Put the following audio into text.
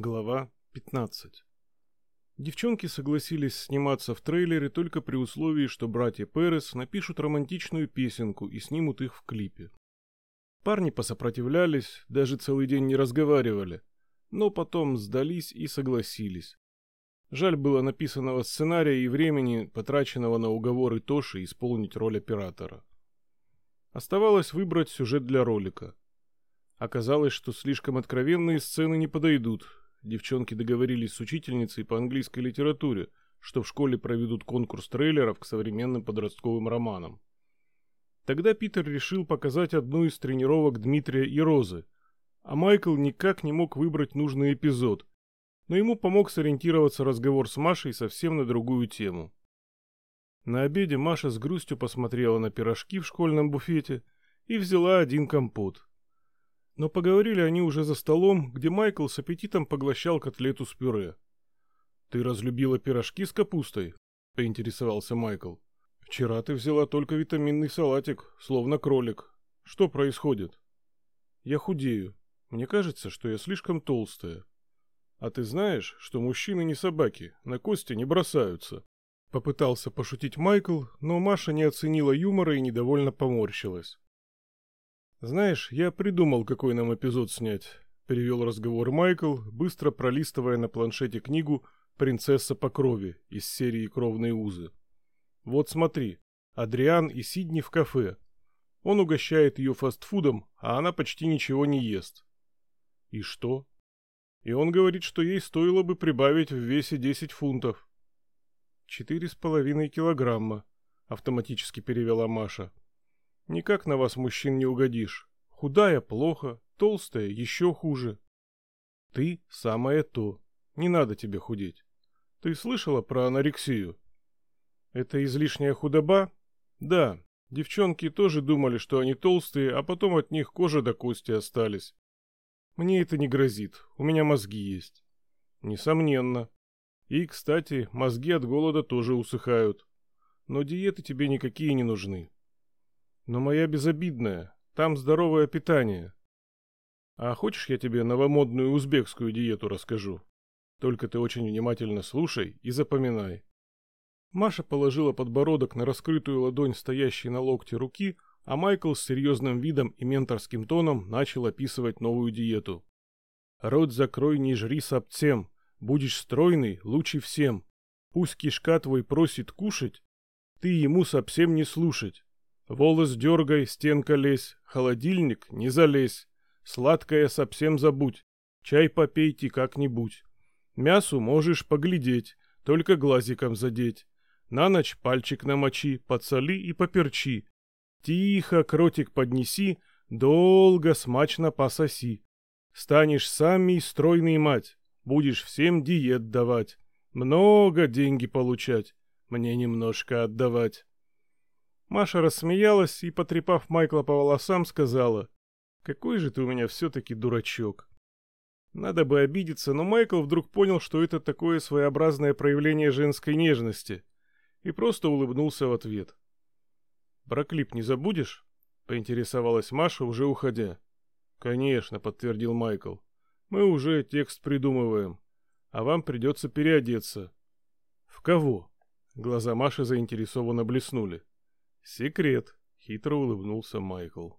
Глава 15 Девчонки согласились сниматься в трейлере только при условии, что братья Перес напишут романтичную песенку и снимут их в клипе. Парни посопротивлялись, даже целый день не разговаривали, но потом сдались и согласились. Жаль было написанного сценария и времени, потраченного на уговоры Тоши исполнить роль оператора. Оставалось выбрать сюжет для ролика. Оказалось, что слишком откровенные сцены не подойдут, девчонки договорились с учительницей по английской литературе, что в школе проведут конкурс трейлеров к современным подростковым романам. Тогда Питер решил показать одну из тренировок Дмитрия и Розы, а Майкл никак не мог выбрать нужный эпизод, но ему помог сориентироваться разговор с Машей совсем на другую тему. На обеде Маша с грустью посмотрела на пирожки в школьном буфете и взяла один компот. Но поговорили они уже за столом, где Майкл с аппетитом поглощал котлету с пюре. «Ты разлюбила пирожки с капустой?» — поинтересовался Майкл. «Вчера ты взяла только витаминный салатик, словно кролик. Что происходит?» «Я худею. Мне кажется, что я слишком толстая». «А ты знаешь, что мужчины не собаки, на кости не бросаются?» Попытался пошутить Майкл, но Маша не оценила юмора и недовольно поморщилась. «Знаешь, я придумал, какой нам эпизод снять», — перевел разговор Майкл, быстро пролистывая на планшете книгу «Принцесса по крови» из серии «Кровные узы». «Вот смотри, Адриан и Сидни в кафе. Он угощает ее фастфудом, а она почти ничего не ест». «И что?» «И он говорит, что ей стоило бы прибавить в весе 10 фунтов». «Четыре с половиной килограмма», — автоматически перевела Маша. Никак на вас, мужчин, не угодишь. Худая – плохо, толстая – еще хуже. Ты – самое то. Не надо тебе худеть. Ты слышала про анорексию? Это излишняя худоба? Да. Девчонки тоже думали, что они толстые, а потом от них кожа до кости остались. Мне это не грозит. У меня мозги есть. Несомненно. И, кстати, мозги от голода тоже усыхают. Но диеты тебе никакие не нужны. Но моя безобидная. Там здоровое питание. А хочешь, я тебе новомодную узбекскую диету расскажу? Только ты очень внимательно слушай и запоминай. Маша положила подбородок на раскрытую ладонь стоящей на локте руки, а Майкл с серьезным видом и менторским тоном начал описывать новую диету. «Рот закрой, не жри совсем. Будешь стройный, лучше всем. Пусть кишка твой просит кушать, ты ему совсем не слушать. Волос дергай, стенка лезь, холодильник не залезь. Сладкое совсем забудь, чай попейте как-нибудь. Мясу можешь поглядеть, только глазиком задеть. На ночь пальчик намочи, подсоли и поперчи. Тихо кротик поднеси, долго смачно пососи. Станешь самый стройный мать, будешь всем диет давать. Много деньги получать, мне немножко отдавать. Маша рассмеялась и, потрепав Майкла по волосам, сказала, «Какой же ты у меня все-таки дурачок». Надо бы обидеться, но Майкл вдруг понял, что это такое своеобразное проявление женской нежности, и просто улыбнулся в ответ. «Про не забудешь?» — поинтересовалась Маша, уже уходя. «Конечно», — подтвердил Майкл. «Мы уже текст придумываем, а вам придется переодеться». «В кого?» Глаза Маши заинтересованно блеснули. «Секрет», — хитро улыбнулся Майкл.